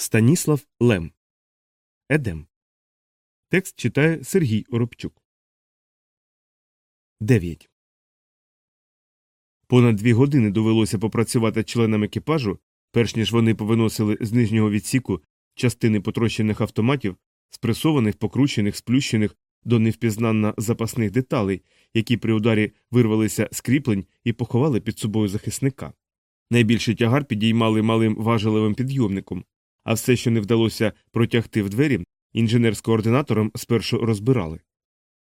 Станіслав Лем. Едем. Текст читає Сергій Оробчук. 9. Понад дві години довелося попрацювати членам екіпажу, перш ніж вони повиносили з нижнього відсіку частини потрощених автоматів, спресованих, покручених, сплющених до невпізнанна запасних деталей, які при ударі вирвалися з кріплень і поховали під собою захисника. Найбільший тягар підіймали малим важеливим підйомником, а все, що не вдалося протягти в двері, інженер з координатором спершу розбирали.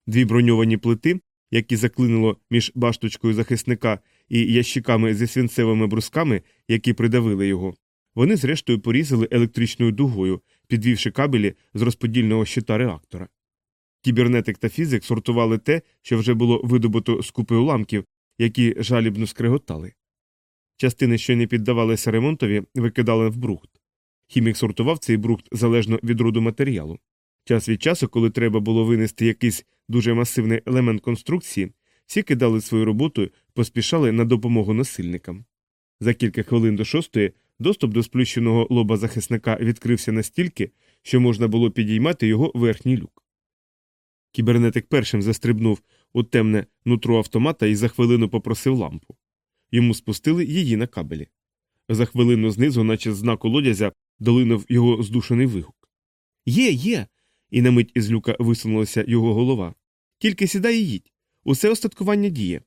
Дві броньовані плити, які заклинило між башточкою захисника і ящиками зі свинцевими брусками, які придавили його, вони зрештою порізали електричною дугою, підвівши кабелі з розподільного щита реактора. Кібернетик та фізик сортували те, що вже було видобуто з купи уламків, які жалібно скреготали. Частини, що не піддавалися ремонтові, викидали в брухт. Хімік сортував цей брухт залежно від роду матеріалу. Час від часу, коли треба було винести якийсь дуже масивний елемент конструкції, всі кидали свою роботу поспішали на допомогу насильникам. За кілька хвилин до шостої доступ до сплющеного лоба захисника відкрився настільки, що можна було підіймати його верхній люк. Кібернетик першим застрибнув у темне нутро автомата і за хвилину попросив лампу. Йому спустили її на кабелі. За хвилину знизу, наче з знаку лодязя, долинув його здушений вигук. Є, є. І на мить із люка висунулася його голова. Тільки сідай і їдь. Усе остаткування діє.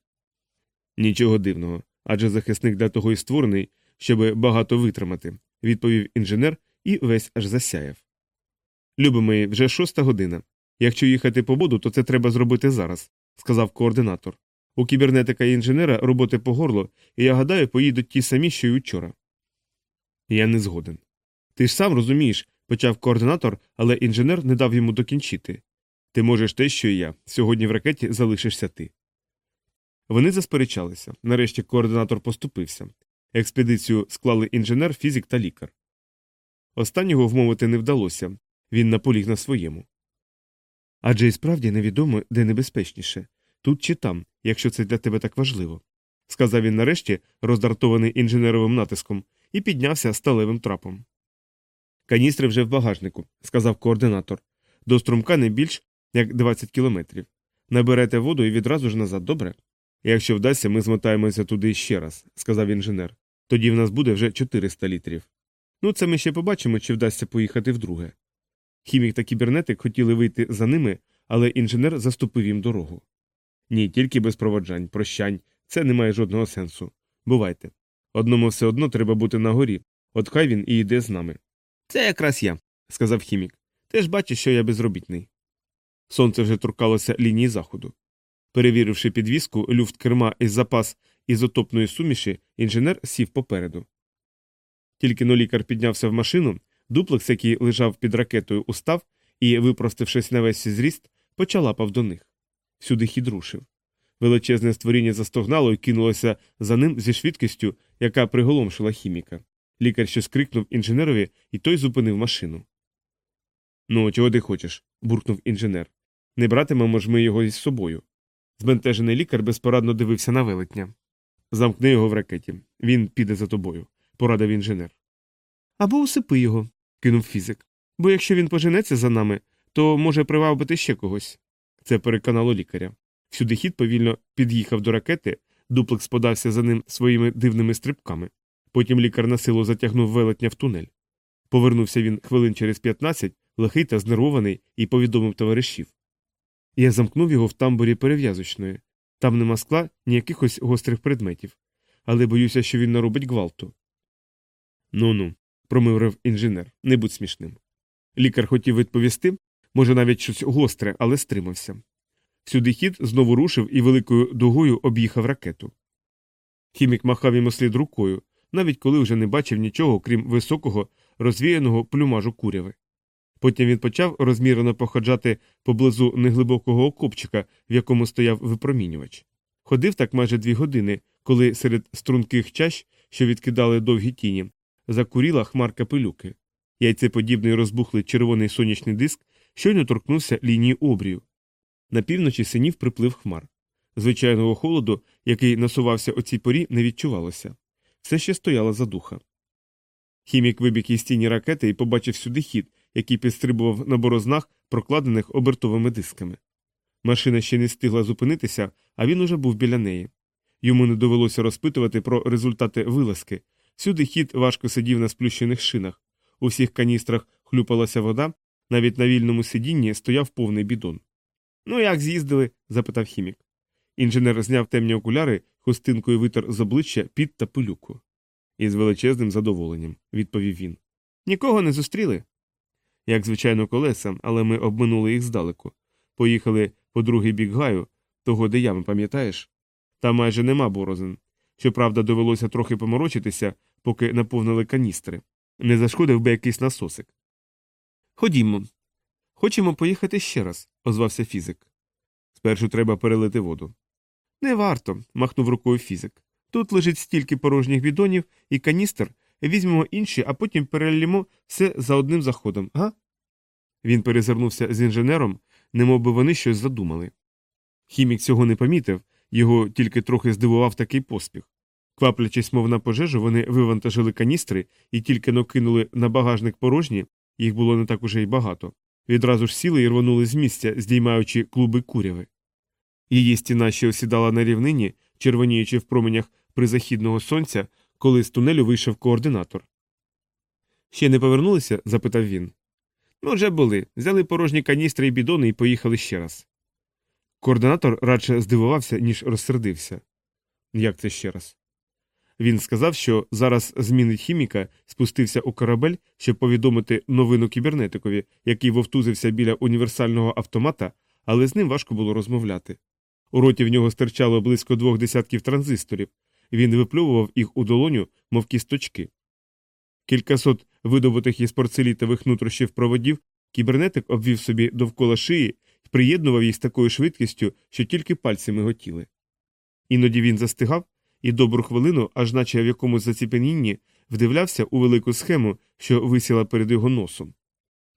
Нічого дивного. Адже захисник для того й створений, щоби багато витримати, відповів інженер і весь аж засяяв. Любимий, вже шоста година. Якщо їхати по воду, то це треба зробити зараз, сказав координатор. У кібернетика і інженера роботи по горло, і я гадаю, поїдуть ті самі, що й учора. Я не згоден. Ти ж сам розумієш, почав координатор, але інженер не дав йому докінчити. Ти можеш те, що і я. Сьогодні в ракеті залишишся ти. Вони засперечалися. Нарешті координатор поступився. Експедицію склали інженер, фізик та лікар. Останнього вмовити не вдалося він наполіг на своєму. Адже і справді невідомо, де небезпечніше тут чи там, якщо це для тебе так важливо, сказав він нарешті, роздратований інженеровим натиском, і піднявся сталевим трапом. Каністри вже в багажнику, сказав координатор. До струмка не більш як 20 кілометрів. Наберете воду і відразу ж назад, добре? Якщо вдасться, ми змотаємося туди ще раз, сказав інженер. Тоді в нас буде вже 400 літрів. Ну, це ми ще побачимо, чи вдасться поїхати вдруге. Хімік та кібернетик хотіли вийти за ними, але інженер заступив їм дорогу. Ні, тільки без проводжань, прощань, це не має жодного сенсу. Бувайте. Одному все одно треба бути на горі, от хай він і йде з нами. Це якраз я, сказав хімік. Ти ж бачиш, що я безробітний. Сонце вже торкалося лінії заходу. Перевіривши підвіску, люфт керма із запас ізотопної суміші, інженер сів попереду. Тільки но лікар піднявся в машину, дуплекс, який лежав під ракетою, устав і, випростившись на весь зріст, почалапав до них. Всюди хід рушив. Величезне створіння застогнало і кинулося за ним зі швидкістю, яка приголомшила хіміка. Лікар щось крикнув інженерові, і той зупинив машину. Ну, чого ти хочеш? буркнув інженер. Не братимемо ж ми його із собою. Збентежений лікар безпорадно дивився на велетня. Замкни його в ракеті. Він піде за тобою, порадив інженер. Або усипи його, кинув фізик. Бо якщо він поженеться за нами, то може привабити ще когось. Це переконало лікаря. Всюди хід повільно під'їхав до ракети, дуплекс подався за ним своїми дивними стрибками. Потім лікар на силу затягнув велетня в тунель. Повернувся він хвилин через 15, лихий та знервований, і повідомив товаришів. Я замкнув його в тамбурі перев'язочної. Там нема скла ні якихось гострих предметів, але боюся, що він наробить гвалту. Ну ну, промиврив інженер, не будь смішним. Лікар хотів відповісти, може, навіть щось гостре, але стримався. Всюди хід знову рушив і великою дугою об'їхав ракету. Хімік махав йому слід рукою, навіть коли вже не бачив нічого, крім високого, розвіяного плюмажу куряви. Потім він почав розмірено походжати поблизу неглибокого окопчика, в якому стояв випромінювач. Ходив так майже дві години, коли серед струнких чащ, що відкидали довгі тіні, закуріла хмарка пилюки. Яйцеподібний розбухлий червоний сонячний диск щойно торкнувся лінії обрію. На півночі синів приплив хмар. Звичайного холоду, який насувався о цій порі, не відчувалося. Все ще стояла задуха. Хімік вибіг із тіні ракети і побачив сюди хід, який підстрибував на борознах, прокладених обертовими дисками. Машина ще не встигла зупинитися, а він уже був біля неї. Йому не довелося розпитувати про результати вилазки. Сюди хід важко сидів на сплющених шинах. У всіх каністрах хлюпалася вода, навіть на вільному сидінні стояв повний бідон. Ну, як з'їздили? запитав хімік. Інженер зняв темні окуляри, хустинкою витер з обличчя під та пилюку. Із величезним задоволенням, відповів він. Нікого не зустріли? Як звичайно, колеса, але ми обминули їх здалеку. Поїхали по другий бік гаю, того де ями, пам'ятаєш? Там майже нема борозин. Щоправда, довелося трохи поморочитися, поки наповнили каністри. Не зашкодив би якийсь насосик. Ходімо. Хочемо поїхати ще раз, озвався фізик. Спершу треба перелити воду. Не варто, махнув рукою фізик. Тут лежить стільки порожніх бідонів і каністр, візьмемо інші, а потім перелімо все за одним заходом, га? Він перезирнувся з інженером, немов би вони щось задумали. Хімік цього не помітив, його тільки трохи здивував такий поспіх. Кваплячись, мов на пожежу, вони вивантажили каністри і тільки накинули на багажник порожні, їх було не так уже й багато. Відразу ж сіли і рвонули з місця, здіймаючи клуби куряви. Її стіна ще осідала на рівнині, червоніючи в променях призахідного сонця, коли з тунелю вийшов координатор. Ще не повернулися? запитав він. Ну, вже були. Взяли порожні каністри і бідони і поїхали ще раз. Координатор радше здивувався, ніж розсердився. Як це ще раз? Він сказав, що зараз змінить хіміка, спустився у корабель, щоб повідомити новину кібернетикові, який вовтузився біля універсального автомата, але з ним важко було розмовляти. У роті в нього стирчало близько двох десятків транзисторів, він виплювував їх у долоню, мов кісточки. Кількасот видобутих із порцелітових нутрощів проводів кібернетик обвів собі довкола шиї і приєднував їх з такою швидкістю, що тільки пальці миготіли. Іноді він застигав і добру хвилину, аж наче в якомусь заціпенінні, вдивлявся у велику схему, що висіла перед його носом.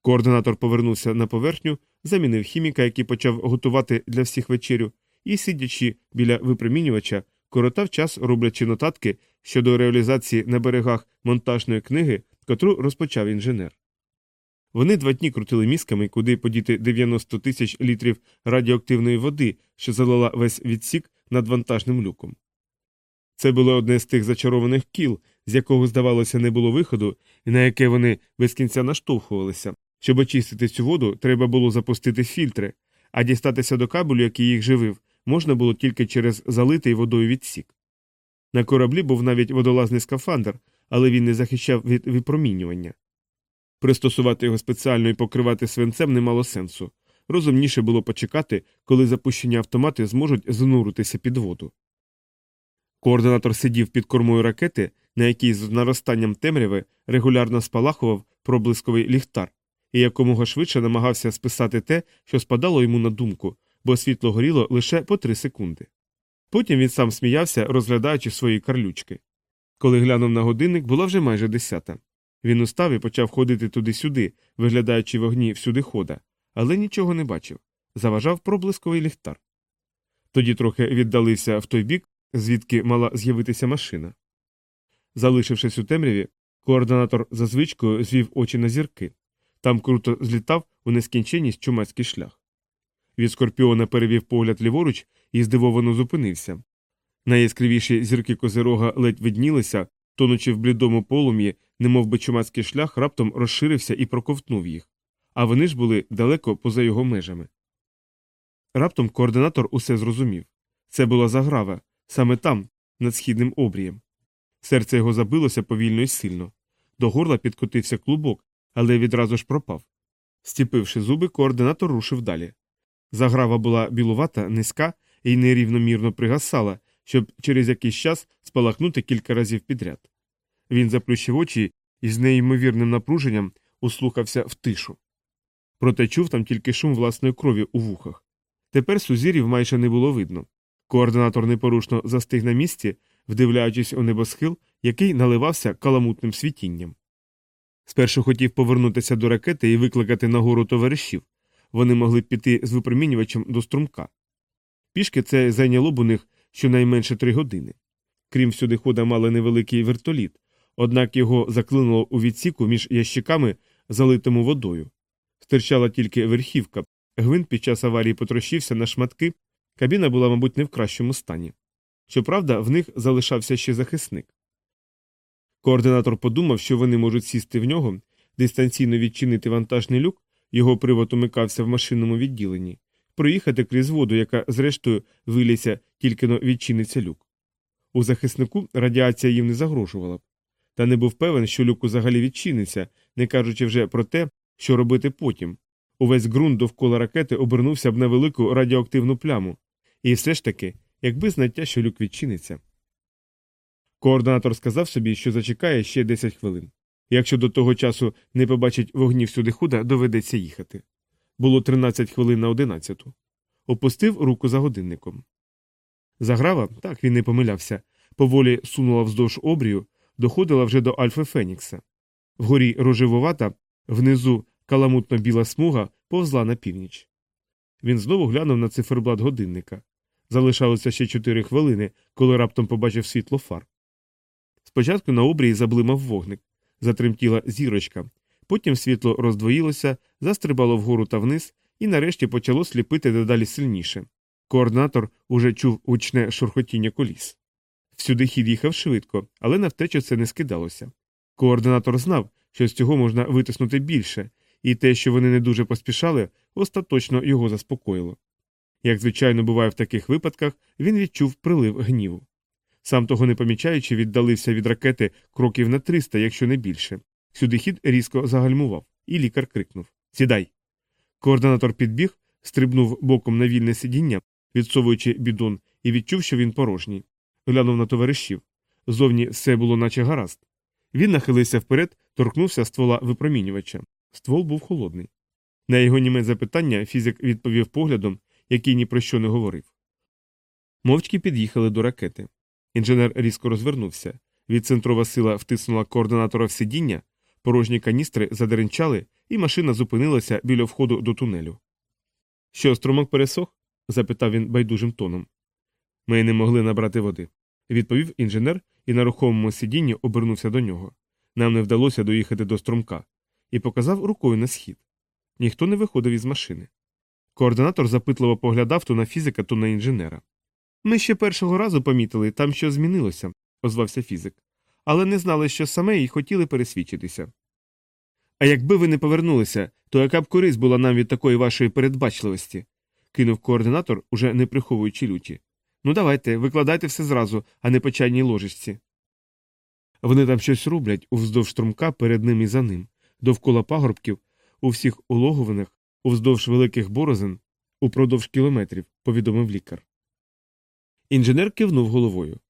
Координатор повернувся на поверхню, замінив хіміка, який почав готувати для всіх вечерю, і, сидячи біля випромінювача, коротав час, роблячи нотатки щодо реалізації на берегах монтажної книги, котру розпочав інженер. Вони два дні крутили мізками, куди подіти 90 тисяч літрів радіоактивної води, що залила весь відсік над вантажним люком. Це було одне з тих зачарованих кіл, з якого, здавалося, не було виходу, і на яке вони без кінця наштовхувалися. Щоб очистити цю воду, треба було запустити фільтри, а дістатися до кабелю, який їх живив, можна було тільки через залитий водою відсік. На кораблі був навіть водолазний скафандр, але він не захищав від випромінювання. Пристосувати його спеціально і покривати свинцем не мало сенсу. Розумніше було почекати, коли запущені автомати зможуть зануритися під воду. Координатор сидів під кормою ракети, на якій з наростанням темряви регулярно спалахував проблисковий ліхтар, і якомога швидше намагався списати те, що спадало йому на думку, бо світло горіло лише по три секунди. Потім він сам сміявся, розглядаючи свої карлючки. Коли глянув на годинник, була вже майже десята. Він устав і почав ходити туди-сюди, виглядаючи вогні всюди хода, але нічого не бачив. Заважав проблисковий ліхтар. Тоді трохи віддалився в той бік, звідки мала з'явитися машина. Залишившись у темряві, координатор за звичкою звів очі на зірки. Там круто злітав у нескінченність чумацький шлях. Від скорпіона перевів погляд ліворуч і здивовано зупинився. Найяскравіші зірки козирога ледь виднілися, тонучи в блідому полум'ї, немов би чумацький шлях раптом розширився і проковтнув їх, а вони ж були далеко поза його межами. Раптом координатор усе зрозумів це була заграва, саме там, над східним обрієм. Серце його забилося повільно і сильно. До горла підкотився клубок, але відразу ж пропав. Стіпивши зуби, координатор рушив далі. Заграва була білувата, низька і нерівномірно пригасала, щоб через якийсь час спалахнути кілька разів підряд. Він заплющив очі і з неймовірним напруженням услухався в тишу. Проте чув там тільки шум власної крові у вухах. Тепер сузірів майже не було видно. Координатор непорушно застиг на місці, вдивляючись у небосхил, який наливався каламутним світінням. Спершу хотів повернутися до ракети і викликати нагору товаришів. Вони могли піти з випромінювачем до струмка. Пішки це зайняло б у них щонайменше три години. Крім всюди хода мали невеликий вертоліт, Однак його заклинуло у відсіку між ящиками, залитому водою. Стирчала тільки верхівка, гвинт під час аварії потрощився на шматки, кабіна була, мабуть, не в кращому стані. Щоправда, в них залишався ще захисник. Координатор подумав, що вони можуть сісти в нього, дистанційно відчинити вантажний люк, його привод умикався в машинному відділенні, проїхати крізь воду, яка, зрештою, виліться, тільки но відчиниться люк. У захиснику радіація їм не загрожувала б. Та не був певен, що люк взагалі відчиниться, не кажучи вже про те, що робити потім. Увесь ґрунт довкола ракети обернувся б на велику радіоактивну пляму, і все ж таки, якби знаття, що люк відчиниться. Координатор сказав собі, що зачекає ще 10 хвилин. Якщо до того часу не побачить вогнів сюди худа, доведеться їхати. Було 13 хвилин на 11. Опустив руку за годинником. Заграва, так він не помилявся, поволі сунула вздовж обрію, доходила вже до Альфа Фенікса. Вгорі рожевувата, внизу каламутно біла смуга повзла на північ. Він знову глянув на циферблат годинника. Залишалося ще чотири хвилини, коли раптом побачив світло фар. Спочатку на обрії заблимав вогник, затремтіла зірочка, потім світло роздвоїлося, застрибало вгору та вниз і нарешті почало сліпити дедалі сильніше. Координатор уже чув гучне шурхотіння коліс. Всюди хід їхав швидко, але на втечу це не скидалося. Координатор знав, що з цього можна витиснути більше, і те, що вони не дуже поспішали, остаточно його заспокоїло. Як звичайно буває в таких випадках, він відчув прилив гніву. Сам того не помічаючи, віддалився від ракети кроків на 300, якщо не більше. Сюди хід різко загальмував, і лікар крикнув Сідай. Координатор підбіг, стрибнув боком на вільне сидіння, відсовуючи бідон, і відчув, що він порожній. Глянув на товаришів. Зовні все було, наче гаразд. Він нахилився вперед, торкнувся ствола випромінювача. Ствол був холодний. На його німе запитання фізик відповів поглядом, який ні про що не говорив. Мовчки під'їхали до ракети. Інженер різко розвернувся. Відцентрова сила втиснула координатора в сидіння, порожні каністри задеренчали, і машина зупинилася біля входу до тунелю. Що, струмок пересох? запитав він байдужим тоном. Ми не могли набрати води, відповів інженер і на рухомому сидінні обернувся до нього. Нам не вдалося доїхати до струмка і показав рукою на схід. Ніхто не виходив із машини. Координатор запитливо поглядав то на фізика, то на інженера. Ми ще першого разу помітили, там що змінилося, озвався фізик, але не знали, що саме і хотіли пересвідчитися. А якби ви не повернулися, то яка б користь була нам від такої вашої передбачливості? кинув координатор, уже не приховуючи люті. Ну, давайте, викладайте все зразу, а не по чайній ложечці. Вони там щось роблять уздовж струмка перед ним і за ним, довкола пагорбків, у всіх улоговинах, уздовж великих борозин, упродовж кілометрів, повідомив лікар. Інженер кивнув головою.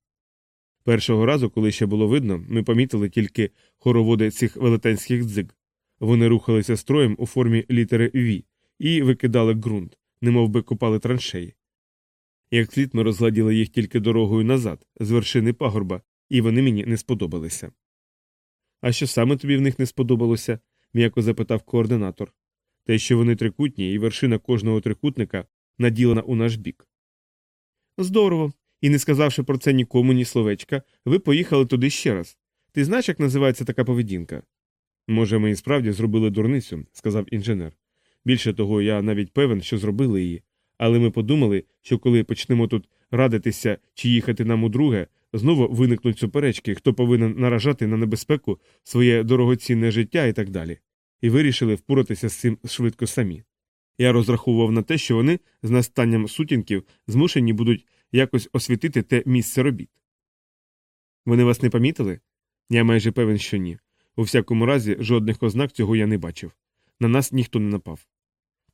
Першого разу, коли ще було видно, ми помітили тільки хороводи цих велетенських дзиг. Вони рухалися строєм у формі літери V і викидали ґрунт, немов би копали траншеї. Як слід ми розгладіли їх тільки дорогою назад, з вершини пагорба, і вони мені не сподобалися. А що саме тобі в них не сподобалося? м'яко запитав координатор. Те, що вони трикутні, і вершина кожного трикутника наділена у наш бік. Здорово. І не сказавши про це нікому ні словечка, ви поїхали туди ще раз. Ти знаєш, як називається така поведінка? Може, ми і справді зробили дурницю, сказав інженер. Більше того, я навіть певен, що зробили її. Але ми подумали, що коли почнемо тут радитися чи їхати нам удруге, знову виникнуть суперечки, хто повинен наражати на небезпеку своє дорогоцінне життя і так далі, і вирішили впоратися з цим швидко самі. Я розраховував на те, що вони з настанням сутінків змушені будуть якось освітити те місце робіт. Вони вас не помітили? Я майже певен, що ні. У всякому разі, жодних ознак цього я не бачив. На нас ніхто не напав.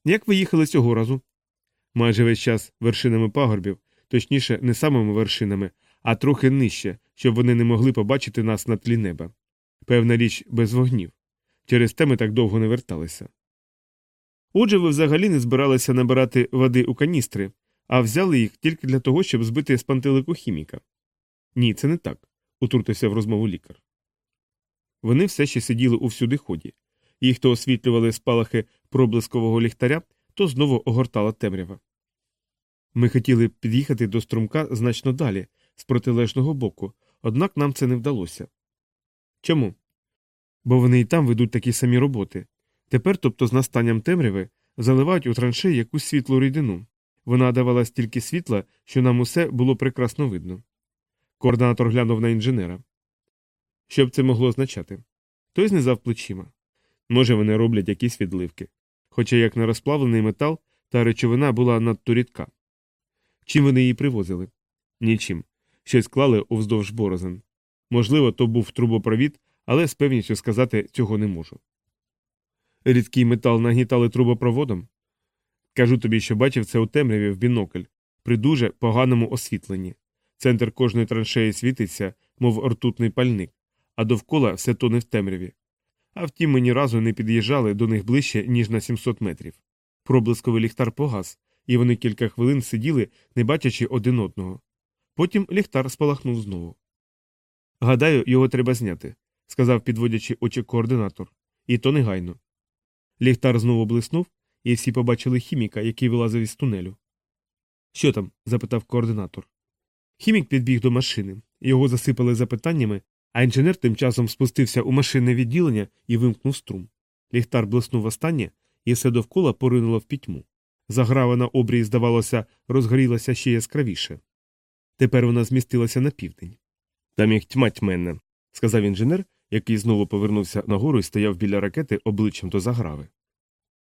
Як ви їхали цього разу? Майже весь час вершинами пагорбів, точніше, не самими вершинами, а трохи нижче, щоб вони не могли побачити нас на тлі неба. Певна річ без вогнів. Через те ми так довго не верталися. Отже, ви взагалі не збиралися набирати води у каністри, а взяли їх тільки для того, щоб збити з пантелику хіміка. Ні, це не так, утрутився в розмову лікар. Вони все ще сиділи у всюдиході. Їх то освітлювали спалахи проблискового ліхтаря, то знову огортала темрява. Ми хотіли під'їхати до струмка значно далі, з протилежного боку, однак нам це не вдалося. Чому? Бо вони і там ведуть такі самі роботи. Тепер, тобто з настанням темряви, заливають у траншеї якусь світлу рідину. Вона давала стільки світла, що нам усе було прекрасно видно. Координатор глянув на інженера. Що б це могло означати? Той знизав плечима. Може, вони роблять якісь відливки. Хоча як на розплавлений метал, та речовина була надто рідка. Чим вони її привозили? Нічим. Щось клали уздовж борозен. Можливо, то був трубопровід, але з певністю сказати цього не можу. Рідкий метал нагнітали трубопроводом? Кажу тобі, що бачив це у темряві в бінокль, при дуже поганому освітленні. Центр кожної траншеї світиться, мов ртутний пальник, а довкола все тоне в темряві. А втім, ми ні разу не під'їжджали до них ближче, ніж на 700 метрів. Проблисковий ліхтар погас, і вони кілька хвилин сиділи, не бачачи один одного. Потім ліхтар спалахнув знову. Гадаю, його треба зняти, сказав, підводячи очі координатор. І то негайно. Ліхтар знову блиснув, і всі побачили хіміка, який вилазив із тунелю. Що там? запитав координатор. Хімік підбіг до машини, його засипали запитаннями, а інженер тим часом спустився у машинне відділення і вимкнув струм. Ліхтар блиснув останнє, і все довкола поринуло в пітьму. Заграва на обрії, здавалося, розгорілася ще яскравіше. Тепер вона змістилася на південь. Там їх тьма тьменна, сказав інженер, який знову повернувся нагору і стояв біля ракети обличчям до заграви.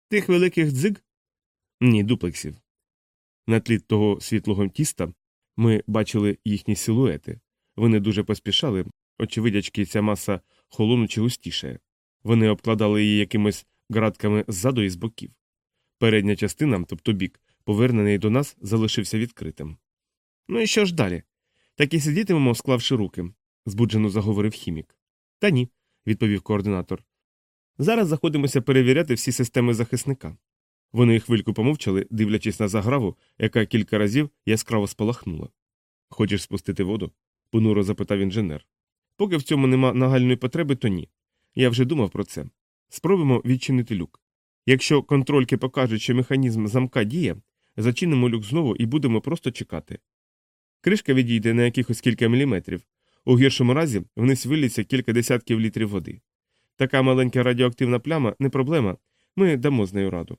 Тих великих дзиг? Ні, дуплексів. На тлі того світлого тіста ми бачили їхні силуети. Вони дуже поспішали, очевидячки, ця маса холонучи густішає. Вони обкладали її якимось градками ззаду і з боків. Передня частина, тобто бік, повернений до нас, залишився відкритим. Ну і що ж далі? Так і сидітимемо, склавши руки, збуджено заговорив хімік. Та ні, відповів координатор. Зараз заходимося перевіряти всі системи захисника. Вони хвильку помовчали, дивлячись на заграву, яка кілька разів яскраво спалахнула. Хочеш спустити воду? понуро запитав інженер. Поки в цьому нема нагальної потреби, то ні. Я вже думав про це. Спробуємо відчинити люк. Якщо контрольки покажуть, що механізм замка діє, зачинимо люк знову і будемо просто чекати. Кришка відійде на якихось кілька міліметрів. У гіршому разі вниз виліться кілька десятків літрів води. Така маленька радіоактивна пляма не проблема, ми дамо з нею раду.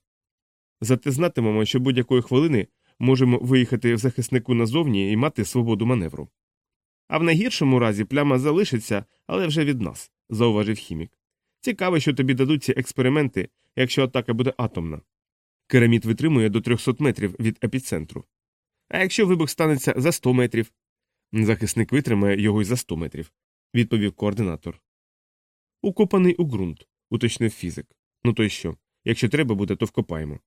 Зате знатимемо, що будь-якої хвилини можемо виїхати в захиснику назовні і мати свободу маневру. А в найгіршому разі пляма залишиться, але вже від нас, зауважив хімік. Цікаво, що тобі дадуть ці експерименти, якщо атака буде атомна. Керамід витримує до 300 метрів від епіцентру. А якщо вибух станеться за 100 метрів? Захисник витримає його й за 100 метрів, відповів координатор. Укопаний у ґрунт, уточнив фізик. Ну то й що? Якщо треба буде, то вкопаємо.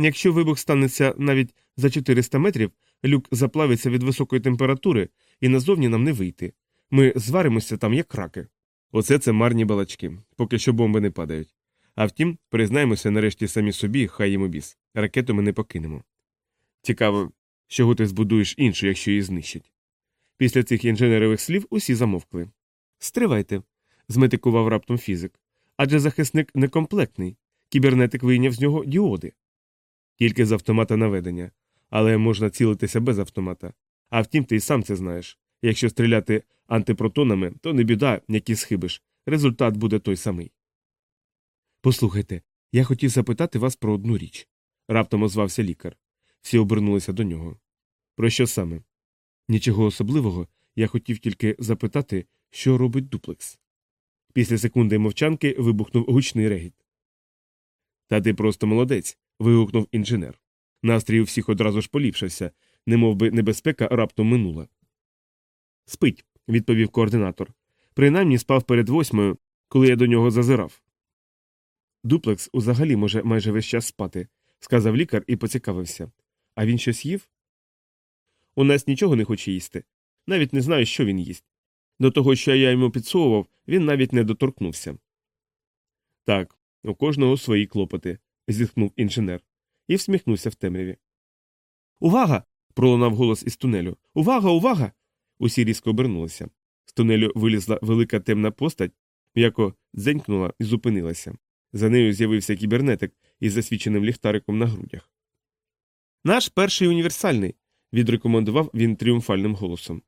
Якщо вибух станеться навіть за 400 метрів, люк заплавиться від високої температури, і назовні нам не вийти. Ми зваримося там, як раки. Оце це марні балачки, поки що бомби не падають. А втім, признаємося нарешті самі собі, хай їм обіс. Ракету ми не покинемо. Цікаво, чого ти збудуєш іншу, якщо її знищать. Після цих інженерових слів усі замовкли. Стривайте, зметикував раптом фізик. Адже захисник некомплектний. Кібернетик вийняв з нього діоди. Тільки з автомата наведення, але можна цілитися без автомата. А втім, ти й сам це знаєш. Якщо стріляти антипротонами, то не біда, які схибиш. Результат буде той самий. Послухайте, я хотів запитати вас про одну річ. Раптом озвався лікар. Всі обернулися до нього. Про що саме? Нічого особливого, я хотів тільки запитати, що робить дуплекс. Після секунди мовчанки вибухнув гучний регіт. Та ти просто молодець. вигукнув інженер. Настрій у всіх одразу ж поліпшився, немов би небезпека раптом минула. Спить, відповів координатор. Принаймні спав перед восьмою, коли я до нього зазирав. Дуплекс узагалі може майже весь час спати, сказав лікар і поцікавився. А він щось їв? У нас нічого не хоче їсти. Навіть не знаю, що він їсть. До того, що я йому підсовував, він навіть не доторкнувся. Так, у кожного свої клопоти, зітхнув інженер, і всміхнувся в темряві. Увага! пролунав голос із тунелю. Увага, увага! Усі різко обернулися. З тунелю вилізла велика темна постать, м'яко дзенькнула і зупинилася. За нею з'явився кібернетик із засвіченим ліхтариком на грудях. Наш перший універсальний, відрекомендував він тріумфальним голосом.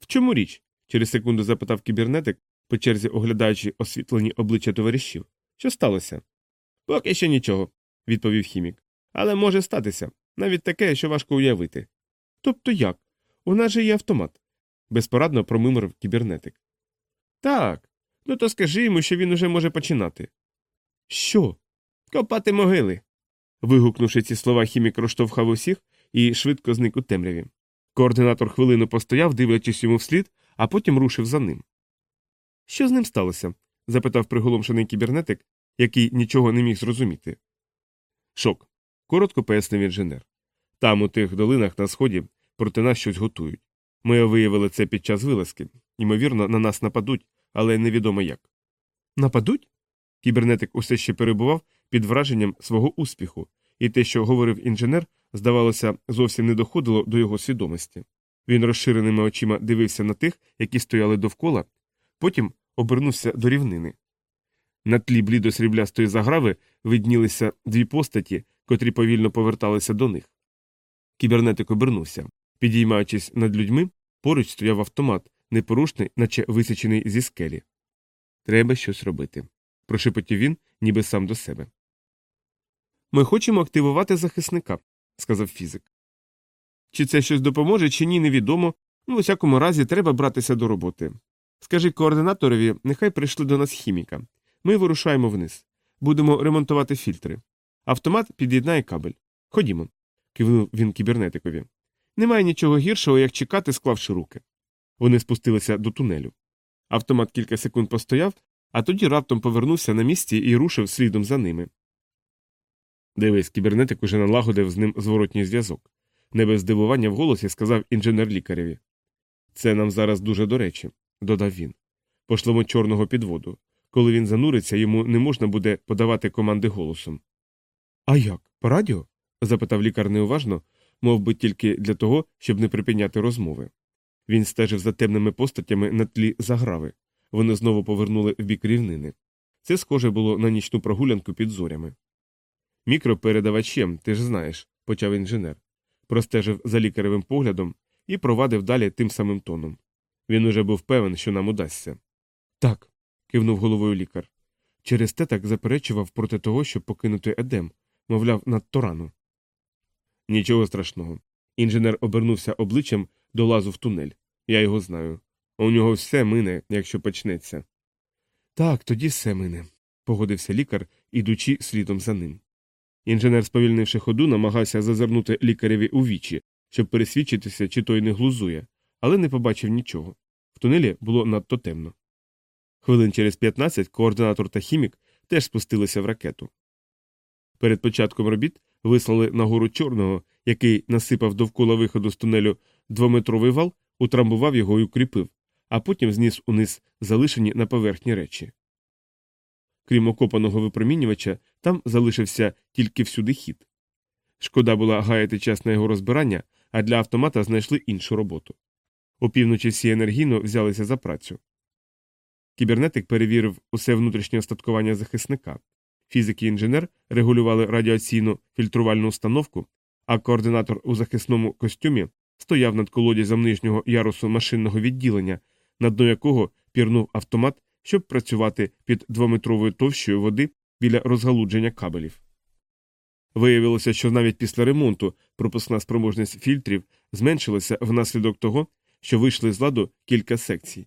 В чому річ? Через секунду запитав кібернетик, по черзі оглядаючи освітлені обличчя товаришів. Що сталося? Поки що нічого, відповів хімік. Але може статися. Навіть таке, що важко уявити. Тобто як? У нас же є автомат, безпорадно промимрив кібернетик. Так. Ну то скажи йому, що він уже може починати. Що? Копати могили. Вигукнувши ці слова, хімік розштовхав усіх і швидко зник у темряві. Координатор хвилину постояв, дивлячись йому вслід, а потім рушив за ним. Що з ним сталося? запитав приголомшений кібернетик, який нічого не міг зрозуміти. Шок. коротко пояснив інженер. Там, у тих долинах на сході, проти нас щось готують. Ми виявили це під час вилазки. Ймовірно, на нас нападуть, але невідомо як. Нападуть? Кібернетик усе ще перебував під враженням свого успіху, і те, що говорив інженер, здавалося, зовсім не доходило до його свідомості. Він розширеними очима дивився на тих, які стояли довкола, потім обернувся до рівнини. На тлі блідо-сріблястої заграви виднілися дві постаті, котрі повільно поверталися до них. Кібернетик обернувся. Підіймаючись над людьми, поруч стояв автомат, непорушний, наче висічений зі скелі. Треба щось робити, прошепотів він, ніби сам до себе. Ми хочемо активувати захисника, сказав фізик. Чи це щось допоможе, чи ні, невідомо. Ну, у всякому разі, треба братися до роботи. Скажи координаторові, нехай прийшли до нас хіміка. Ми вирушаємо вниз. Будемо ремонтувати фільтри. Автомат під'єднає кабель. Ходімо, кивнув він кібернетикові. Немає нічого гіршого, як чекати, склавши руки. Вони спустилися до тунелю. Автомат кілька секунд постояв, а тоді раптом повернувся на місці і рушив слідом за ними. Дивись, кібернетик уже налагодив з ним зворотній зв'язок. Не без здивування в голосі сказав інженер лікареві. Це нам зараз дуже до речі, додав він. Пошлемо чорного підводу. Коли він зануриться, йому не можна буде подавати команди голосом. А як? По радіо? запитав лікар неуважно, мов би тільки для того, щоб не припиняти розмови. Він стежив за темними постатями на тлі заграви. Вони знову повернули в бік рівнини. Це схоже було на нічну прогулянку під зорями. Мікропередавачем, ти ж знаєш, почав інженер, простежив за лікаревим поглядом і провадив далі тим самим тоном. Він уже був певен, що нам удасться. Так, кивнув головою лікар. Через те так заперечував проти того, щоб покинути едем, мовляв, надто рано. Нічого страшного. Інженер обернувся обличчям до лазу в тунель. Я його знаю. У нього все мине, якщо почнеться. Так, тоді все мине, погодився лікар, ідучи слідом за ним. Інженер, сповільнивши ходу, намагався зазирнути лікареві у вічі, щоб пересвідчитися, чи той не глузує, але не побачив нічого. В тунелі було надто темно. Хвилин через 15 координатор та хімік теж спустилися в ракету. Перед початком робіт вислали нагору чорного, який насипав довкола виходу з тунелю двометровий вал, утрамбував його і укріпив, а потім зніс униз залишені на поверхні речі. Крім окопаного випромінювача, там залишився тільки всюди хід. Шкода була гаяти час на його розбирання, а для автомата знайшли іншу роботу. Опівночі всі енергійно взялися за працю. Кібернетик перевірив усе внутрішнє остаткування захисника. Фізик і інженер регулювали радіаційну фільтрувальну установку, а координатор у захисному костюмі стояв над колодязем нижнього ярусу машинного відділення, на дно якого пірнув автомат, щоб працювати під двометровою товщою води біля розгалудження кабелів. Виявилося, що навіть після ремонту пропускна спроможність фільтрів зменшилася внаслідок того, що вийшли з ладу кілька секцій.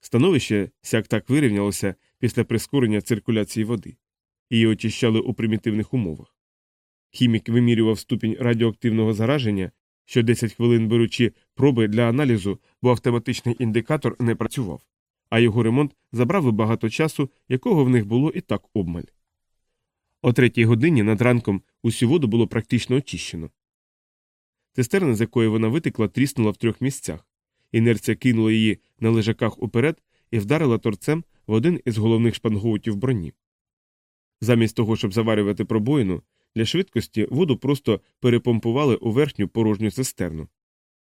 Становище сяк так вирівнялося після прискорення циркуляції води, її очищали у примітивних умовах. Хімік вимірював ступінь радіоактивного зараження що 10 хвилин беручи проби для аналізу, бо автоматичний індикатор не працював, а його ремонт забрав би багато часу, якого в них було і так обмаль. О третій годині над ранком усю воду було практично очищено. Цистерна, з якої вона витекла, тріснула в трьох місцях. Інерція кинула її на лежаках уперед і вдарила торцем в один із головних шпангоутів броні. Замість того, щоб заварювати пробоїну, для швидкості воду просто перепомпували у верхню порожню цистерну.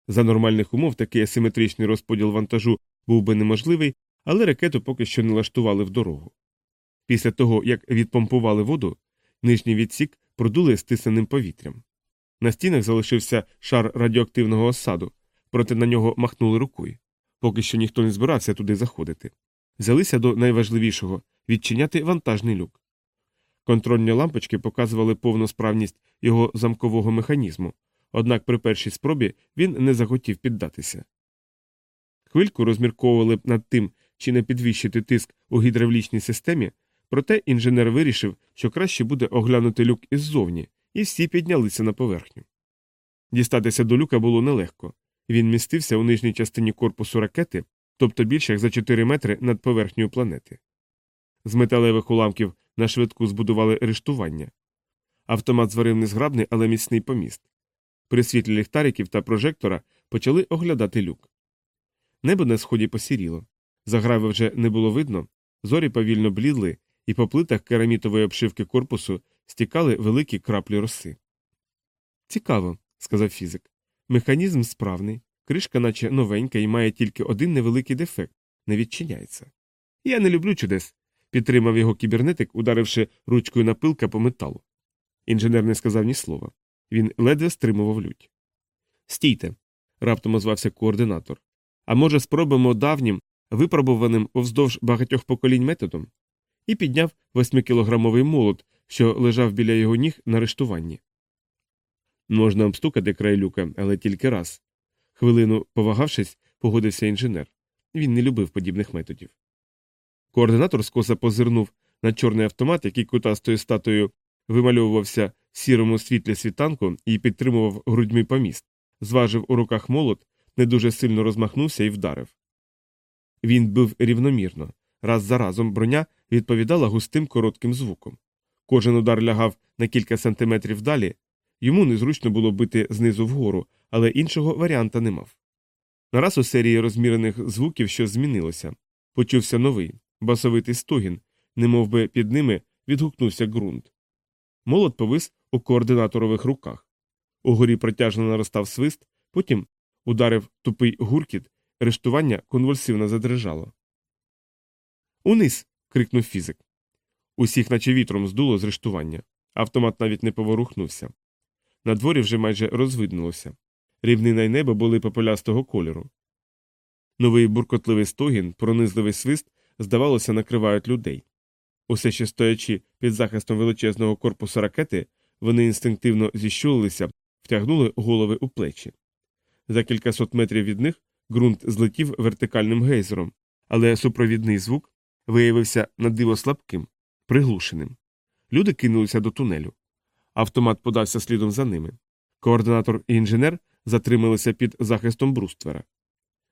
За нормальних умов такий асиметричний розподіл вантажу був би неможливий, але ракету поки що не лаштували в дорогу. Після того, як відпомпували воду, нижній відсік продули стисненим повітрям. На стінах залишився шар радіоактивного осаду, проте на нього махнули рукою. Поки що ніхто не збирався туди заходити. Взялися до найважливішого відчиняти вантажний люк. Контрольні лампочки показували повну справність його замкового механізму, однак при першій спробі він не захотів піддатися. Хвильку розмірковували над тим, чи не підвищити тиск у гідравлічній системі, проте інженер вирішив, що краще буде оглянути люк іззовні, і всі піднялися на поверхню. Дістатися до люка було нелегко. Він містився у нижній частині корпусу ракети, тобто більше як за 4 метри над поверхнею планети. З металевих уламків на швидку збудували рештування. Автомат зварив незграбний, але міцний поміст. При світлі ліхтариків та прожектора почали оглядати люк. Небо на сході посіріло. Заграви вже не було видно, зорі повільно блідли, і по плитах керамітової обшивки корпусу стікали великі краплі роси. Цікаво, сказав фізик. Механізм справний, кришка, наче новенька, і має тільки один невеликий дефект не відчиняється. Я не люблю чудес, підтримав його кібернетик, ударивши ручкою на пилка по металу. Інженер не сказав ні слова. Він ледве стримував лють. Стійте, раптом озвався координатор. А може, спробуємо давнім, випробуваним повздовж багатьох поколінь методом? І підняв восьмикілограмовий молот, що лежав біля його ніг на рештуванні. Можна обстукати край люка, але тільки раз. Хвилину повагавшись, погодився інженер. Він не любив подібних методів. Координатор скоса позирнув на чорний автомат, який кутастою статою вимальовувався в сірому світлі світанку і підтримував грудьми поміст, зважив у руках молот, не дуже сильно розмахнувся і вдарив. Він бив рівномірно. Раз за разом броня відповідала густим коротким звуком. Кожен удар лягав на кілька сантиметрів далі, йому незручно було бити знизу вгору, але іншого варіанта не мав. Нараз у серії розмірених звуків щось змінилося. Почувся новий, басовитий стогін, немов би під ними відгукнувся ґрунт. Молот повис у координаторових руках. Угорі протяжно наростав свист, потім ударив тупий гуркіт, рештування конвульсивно задрижало. Униз. крикнув фізик. Усіх, наче вітром, здуло з рештування. Автомат навіть не поворухнувся. На дворі вже майже розвиднулося. Рівнина й небо були пополястого кольору. Новий буркотливий стогін, пронизливий свист, здавалося, накривають людей. Усе ще стоячи під захистом величезного корпусу ракети, вони інстинктивно зіщулилися, втягнули голови у плечі. За кількасот метрів від них ґрунт злетів вертикальним гейзером, але супровідний звук виявився на диво слабким, приглушеним. Люди кинулися до тунелю. Автомат подався слідом за ними. Координатор і інженер затрималися під захистом бруствера.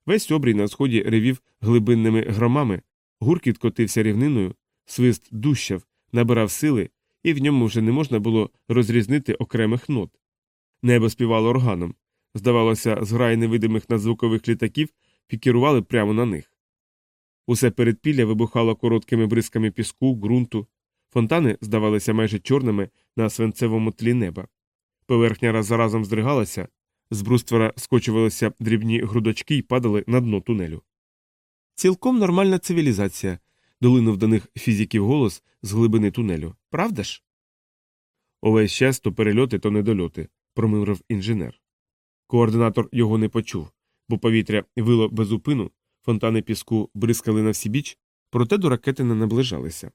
Весь обрій на сході ревів глибинними громами, гуркіт котився рівниною, свист дущав, набирав сили, і в ньому вже не можна було розрізнити окремих нот. Небо співало органом. Здавалося, зграї невидимих надзвукових літаків пікірували прямо на них. Усе передпілля вибухало короткими бризками піску, ґрунту. Фонтани здавалися майже чорними на свинцевому тлі неба. Поверхня раз за разом здригалася, з бруствера скочувалися дрібні грудочки і падали на дно тунелю. Цілком нормальна цивілізація, долинув до них фізиків голос з глибини тунелю. Правда ж? Увесь час то перельоти, то недольоти, промимрив інженер. Координатор його не почув, бо повітря вило без упину, фонтани піску бризкали на всі біч, проте до ракети не наближалися.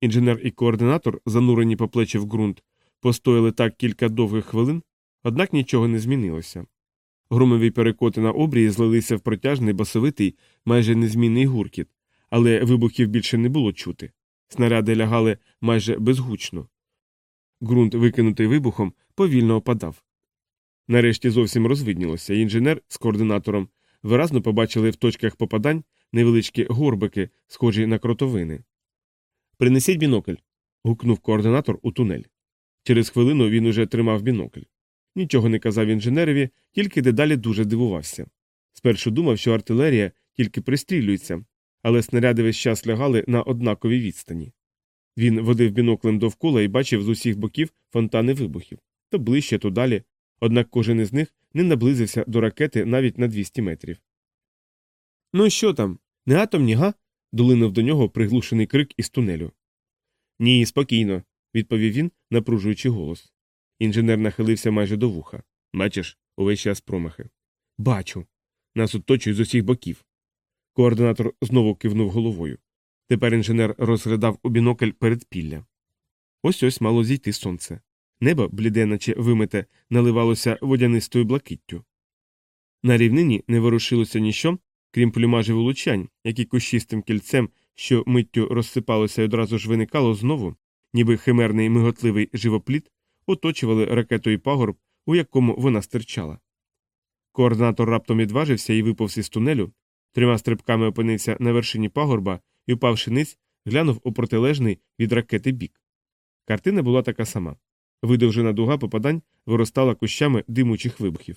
Інженер і координатор, занурені по плечі в ґрунт, постояли так кілька довгих хвилин, однак нічого не змінилося. Громові перекоти на обрії злилися в протяжний басовитий, майже незмінний гуркіт, але вибухів більше не було чути. Снаряди лягали майже безгучно. Ґрунт, викинутий вибухом, повільно опадав. Нарешті зовсім розвиднілося, і інженер з координатором виразно побачили в точках попадань невеличкі горбики, схожі на кротовини. Принесіть бінокль. гукнув координатор у тунель. Через хвилину він уже тримав бінокль. Нічого не казав інженерові, тільки дедалі дуже дивувався. Спершу думав, що артилерія тільки пристрілюється, але снаряди весь час лягали на однаковій відстані. Він водив біноклем довкола і бачив з усіх боків фонтани вибухів то ближче, то далі, однак кожен із них не наблизився до ракети навіть на 200 метрів. Ну що там? Не атом, ні га? долинув до нього приглушений крик із тунелю. Ні, спокійно, відповів він, напружуючи голос. Інженер нахилився майже до вуха. Бачиш, увесь час промахи. Бачу. Нас оточують з усіх боків. Координатор знову кивнув головою. Тепер інженер розглядав у бінокль передпілля. Ось ось мало зійти сонце. Небо, бліде, наче вимите, наливалося водянистою блакиттю. На рівнині не ворушилося ніщо, крім плюмажів улучань, які кущистим кільцем, що миттю розсипалося і одразу ж виникало знову, ніби химерний миготливий живопліт, оточували ракетою пагорб, у якому вона стирчала. Координатор раптом відважився і виповз із тунелю, трьома стрибками опинився на вершині пагорба і, упавши низ, глянув у протилежний від ракети бік. Картина була така сама. Видовжена дуга попадань виростала кущами димучих вибухів.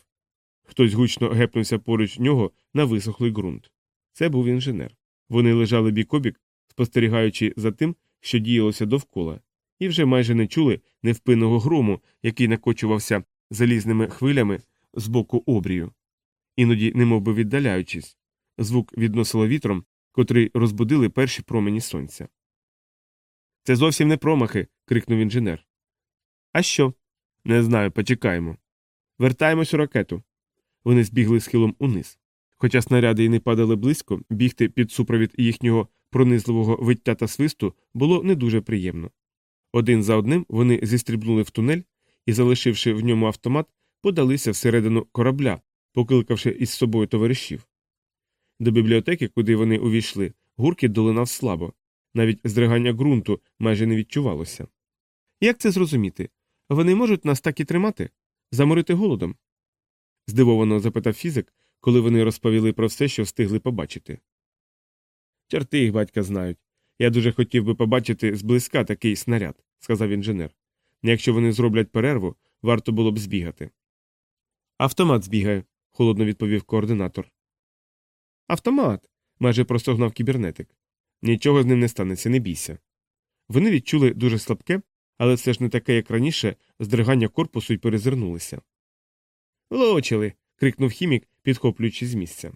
Хтось гучно гепнувся поруч нього на висохлий ґрунт. Це був інженер. Вони лежали бік обік, спостерігаючи за тим, що діялося довкола, і вже майже не чули невпинного грому, який накочувався залізними хвилями з боку обрію. Іноді, немовби віддаляючись, звук відносило вітром, котрий розбудили перші промені сонця. Це зовсім не промахи. крикнув інженер. А що? Не знаю, почекаємо. Вертаємось у ракету. Вони збігли схилом униз. Хоча снаряди й не падали близько, бігти під супровід їхнього пронизливого виття та свисту було не дуже приємно. Один за одним вони зістрібнули в тунель і, залишивши в ньому автомат, подалися всередину корабля, покликавши із собою товаришів. До бібліотеки, куди вони увійшли, гуркіт долинав слабо, навіть здригання ґрунту майже не відчувалося. Як це зрозуміти? Вони можуть нас так і тримати? Заморити голодом? здивовано запитав фізик, коли вони розповіли про все, що встигли побачити. Чорти їх батька знають. Я дуже хотів би побачити зблизька такий снаряд, сказав інженер. Якщо вони зроблять перерву, варто було б збігати. Автомат збігає, холодно відповів координатор. Автомат. майже простогнав кібернетик. Нічого з ним не станеться, не бійся. Вони відчули дуже слабке, але все ж не таке, як раніше, здригання корпусу і перезирнулися. Влучили. крикнув хімік, підхоплюючи з місця.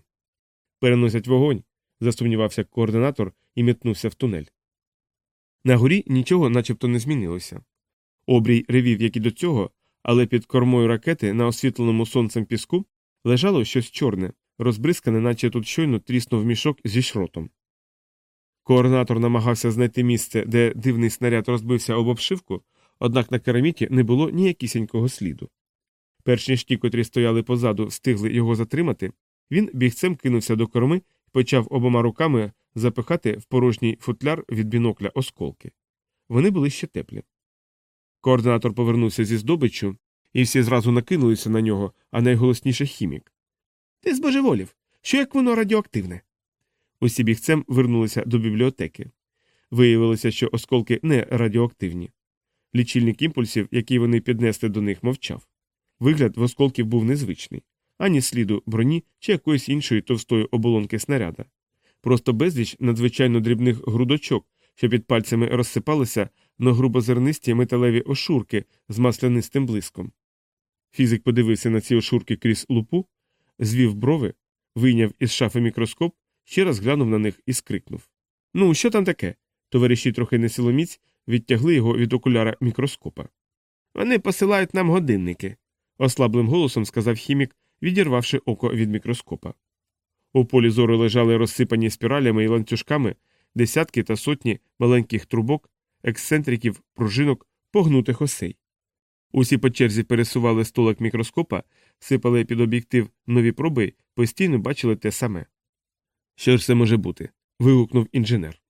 Переносять вогонь, засумнівався координатор і метнувся в тунель. На горі нічого начебто не змінилося. Обрій ревів, як і до цього, але під кормою ракети на освітленому сонцем піску лежало щось чорне, розбризкане, наче тут щойно тріснув мішок зі шротом. Координатор намагався знайти місце, де дивний снаряд розбився об обшивку, однак на кераміті не було ніякісінького сліду. Перш ніж ті, котрі стояли позаду, встигли його затримати, він бігцем кинувся до корми і почав обома руками запихати в порожній футляр від бінокля осколки. Вони були ще теплі. Координатор повернувся зі здобиччю, і всі зразу накинулися на нього, а найголосніше хімік. Ти збожеволів, що як воно радіоактивне. Усі бігцем вернулися до бібліотеки. Виявилося, що осколки не радіоактивні. Лічильник імпульсів, який вони піднесли до них, мовчав. Вигляд в осколків був незвичний ані сліду броні чи якоїсь іншої товстої оболонки снаряда. Просто безліч надзвичайно дрібних грудочок, що під пальцями розсипалися на грубозернисті металеві ошурки з маслянистим блиском. Фізик подивився на ці ошурки крізь лупу, звів брови, вийняв із шафи мікроскоп, ще раз глянув на них і скрикнув Ну, що там таке? Товариші трохи не силоміць відтягли його від окуляра мікроскопа. Вони посилають нам годинники, ослаблим голосом сказав хімік, відірвавши око від мікроскопа. У полі зору лежали розсипані спіралями і ланцюжками десятки та сотні маленьких трубок, ексцентриків, пружинок, погнутих осей. Усі по черзі пересували столик мікроскопа, сипали під об'єктив нові проби, постійно бачили те саме. Що ж це може бути? вигукнув інженер.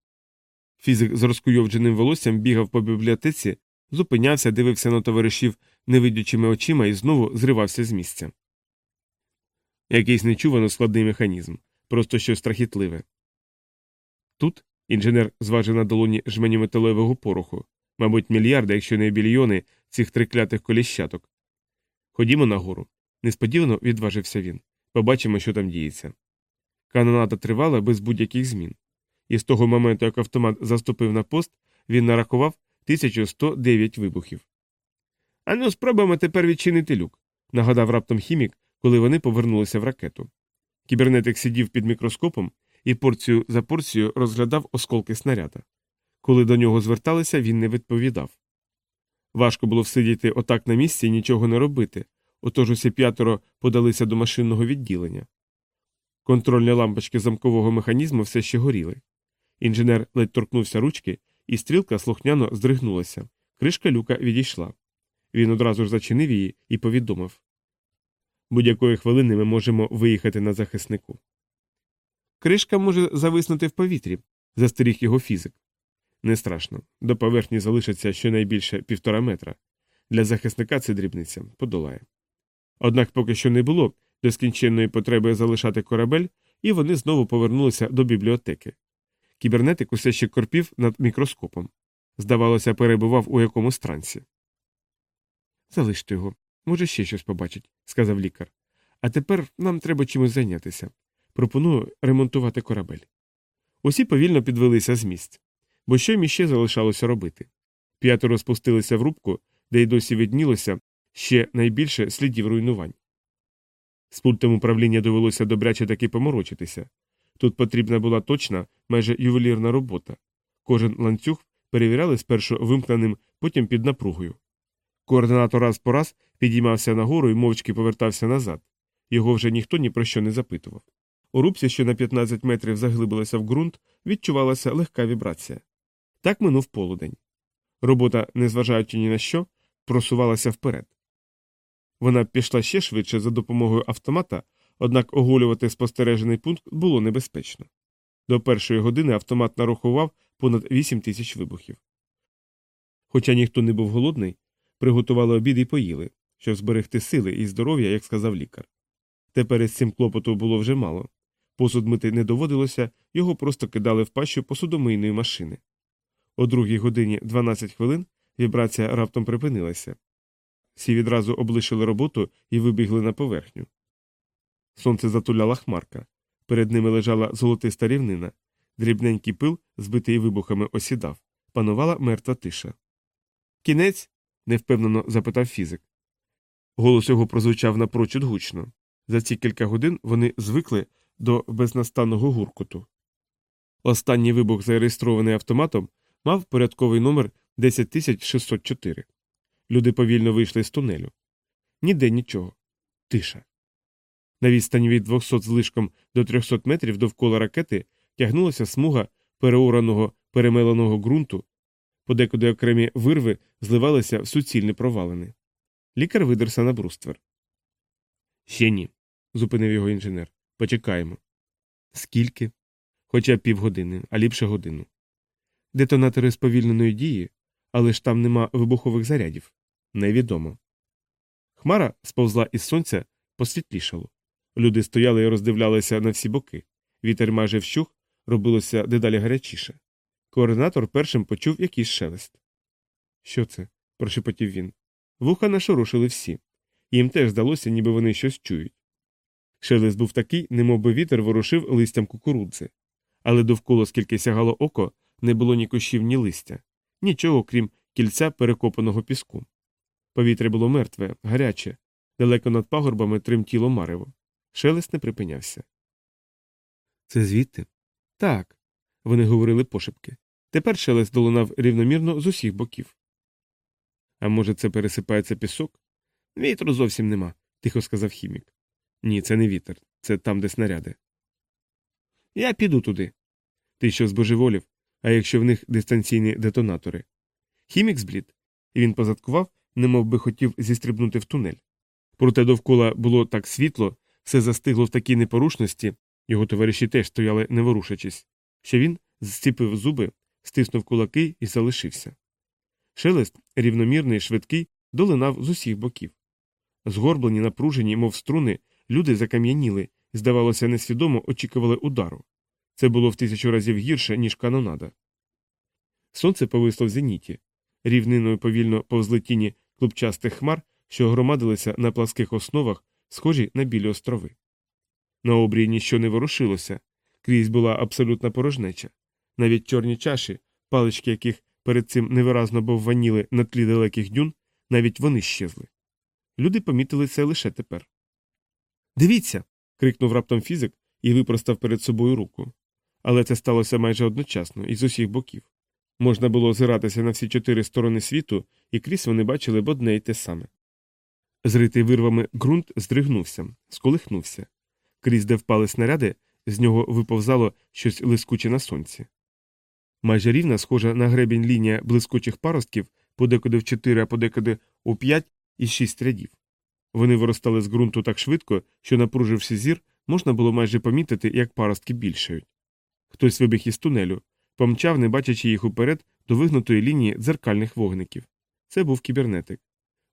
Фізик з розкуйовдженим волоссям бігав по бібліотеці, зупинявся, дивився на товаришів невидючими очима і знову зривався з місця. Якийсь нечувано складний механізм, просто щось страхітливе. Тут інженер зважив на долоні жменю металевого пороху, мабуть, мільярди, якщо не більйони цих триклятих коліщаток. Ходімо нагору. Несподівано відважився він. Побачимо, що там діється. Канонада тривала без будь-яких змін. І з того моменту, як автомат заступив на пост, він нарахував 1109 вибухів. Ану, спробуємо тепер відчинити люк, нагадав раптом хімік, коли вони повернулися в ракету. Кібернетик сидів під мікроскопом і порцію за порцією розглядав осколки снаряда. Коли до нього зверталися, він не відповідав. Важко було всидіти отак на місці і нічого не робити, отож усі п'ятеро подалися до машинного відділення. Контрольні лампочки замкового механізму все ще горіли. Інженер ледь торкнувся ручки, і стрілка слухняно здригнулася. Кришка люка відійшла. Він одразу ж зачинив її і повідомив будь-якої хвилини ми можемо виїхати на захиснику. Кришка може зависнути в повітрі, застеріг його фізик. Не страшно. До поверхні залишиться щонайбільше півтора метра. Для захисника це дрібниця подолає. Однак поки що не було до скінченної потреби залишати корабель, і вони знову повернулися до бібліотеки. Кібернетик усе ще корпів над мікроскопом. Здавалося, перебував у якомусь трансі. Залиште його, може, ще щось побачить, сказав лікар. А тепер нам треба чимось зайнятися. Пропоную ремонтувати корабель. Усі повільно підвелися з місць, бо що їм іще залишалося робити. П'ятеро спустилися в рубку, де й досі виднілося ще найбільше слідів руйнувань. З пультом управління довелося добряче таки поморочитися. Тут потрібна була точна, майже ювелірна робота. Кожен ланцюг перевіряли спершу вимкненим, потім під напругою. Координатор раз по раз підіймався нагору і мовчки повертався назад. Його вже ніхто ні про що не запитував. У рубці, що на 15 метрів заглибилася в ґрунт, відчувалася легка вібрація. Так минув полудень. Робота, незважаючи ні на що, просувалася вперед. Вона пішла ще швидше за допомогою автомата, однак оголювати спостережений пункт було небезпечно. До першої години автомат нарахував понад 8 тисяч вибухів. Хоча ніхто не був голодний, приготували обід і поїли, щоб зберегти сили і здоров'я, як сказав лікар. Тепер із цим клопоту було вже мало. Посуд мити не доводилося, його просто кидали в пащу посудомийної машини. О другій годині 12 хвилин вібрація раптом припинилася. Всі відразу облишили роботу і вибігли на поверхню. Сонце затуляла хмарка. Перед ними лежала золотиста рівнина, дрібненький пил, збитий вибухами, осідав. Панувала мертва тиша. Кінець? невпевнено запитав фізик. Голос його прозвучав напрочуд гучно. За ці кілька годин вони звикли до безнастанного гуркоту. Останній вибух, зареєстрований автоматом, мав порядковий номер 10604. Люди повільно вийшли з тунелю. Ніде нічого. Тиша. На відстані від 200 з лишком до 300 метрів довкола ракети тягнулася смуга переораного перемеленого ґрунту, подекуди окремі вирви зливалися в суцільні провалини. Лікар видерся на бруствер. Ще ні, зупинив його інженер. Почекаємо. Скільки? Хоча півгодини, а ліпше годину. Детонатори сповільненої дії, але ж там нема вибухових зарядів. Невідомо. Хмара сповзла із сонця, посвітлішало. Люди стояли і роздивлялися на всі боки. Вітер майже вщух, робилося дедалі гарячіше. Координатор першим почув якийсь шелест. Що це? прошепотів він. Вуха нашорушили всі. Їм теж здалося, ніби вони щось чують. Шелест був такий, немов би вітер ворушив листям кукурудзи. Але довкола, скільки сягало око, не було ні кущів, ні листя, нічого, крім кільця перекопаного піску. Повітря було мертве, гаряче, далеко над пагорбами тремтіло марево. Шелест не припинявся. Це звідти? Так. Вони говорили пошепки. Тепер шелест долунав рівномірно з усіх боків. А може, це пересипається пісок? Вітру зовсім нема, тихо сказав хімік. Ні, це не вітер, це там, де снаряди. Я піду туди. Ти що збожеволів, а якщо в них дистанційні детонатори? Хімік зблід, і він позадкував, немов би хотів зістрибнути в тунель. Проте довкола було так світло, все застигло в такій непорушності, його товариші теж стояли не ворушачись, що він зціпив зуби, стиснув кулаки і залишився. Шелест, рівномірний, швидкий, долинав з усіх боків. Згорблені, напружені, мов струни, люди закам'яніли, здавалося, несвідомо очікували удару. Це було в тисячу разів гірше, ніж канонада. Сонце повисло в зеніті. Рівниною повільно повзли тіні клубчастих хмар, що громадилися на пласких основах, схожі на білі острови. На обрії ніщо не ворушилося, крізь була абсолютна порожнеча. Навіть чорні чаші, палички яких перед цим невиразно бовваніли на тлі далеких дюн, навіть вони щезли. Люди помітили це лише тепер. Дивіться. крикнув раптом фізик і випростав перед собою руку. Але це сталося майже одночасно і з усіх боків. Можна було озиратися на всі чотири сторони світу, і крізь вони бачили б одне й те саме. Зритий вирвами ґрунт здригнувся, сколихнувся. Крізь де впали снаряди, з нього виповзало щось лискуче на сонці. Майже рівна, схожа на гребінь лінія блискучих паростків, подекуди в чотири, а подекуди у п'ять і шість рядів. Вони виростали з ґрунту так швидко, що, напруживши зір, можна було майже помітити, як паростки більшають. Хтось вибіг із тунелю, помчав, не бачачи їх уперед, до вигнутої лінії дзеркальних вогників. Це був кібернетик.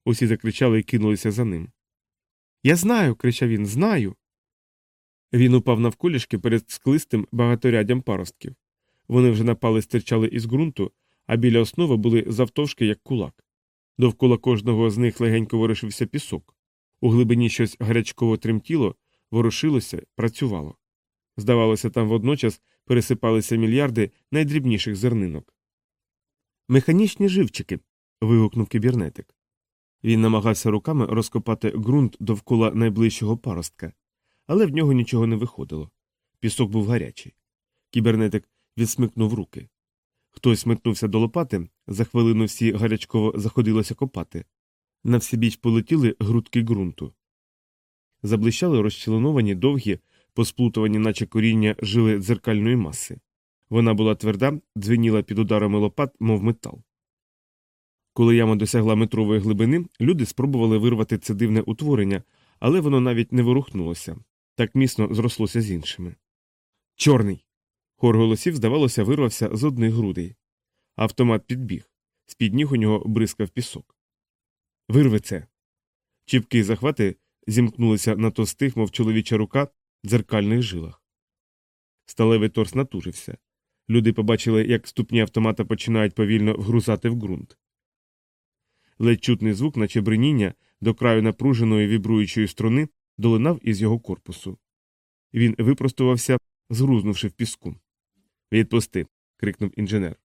Усі закричали і кинулися за ним. Я знаю. кричав він, знаю. Він упав навколішки перед склистим багаторяддям паростків. Вони вже напали стирчали із ґрунту, а біля основи були завтовшки, як кулак. Довкола кожного з них легенько ворушився пісок. У глибині щось гарячково тремтіло, ворушилося, працювало. Здавалося, там водночас пересипалися мільярди найдрібніших зернинок. Механічні живчики. вигукнув кібернетик. Він намагався руками розкопати ґрунт довкола найближчого паростка, але в нього нічого не виходило. Пісок був гарячий. Кібернетик відсмикнув руки. Хтось метнувся до лопати, за хвилину всі гарячково заходилося копати. На всібіч полетіли грудки ґрунту. Заблищали розчленовані довгі, посплутувані, наче коріння жили дзеркальної маси. Вона була тверда, дзвеніла під ударами лопат, мов метал. Коли яма досягла метрової глибини, люди спробували вирвати це дивне утворення, але воно навіть не ворухнулося так міцно зрослося з іншими. Чорний. Хор голосів, здавалося, вирвався з одних грудей. Автомат підбіг. З під ніг у нього бризкав пісок. Вирви це. Чіпки захвати зімкнулися на тостих, мов чоловіча рука, дзеркальних жилах. Сталевий торс натужився. Люди побачили, як ступні автомата починають повільно вгрузати в ґрунт. Ледь чутний звук, наче бриніння, до краю напруженої вібруючої струни, долинав із його корпусу. Він випростувався, згрузнувши в піску. Відпусти. крикнув інженер.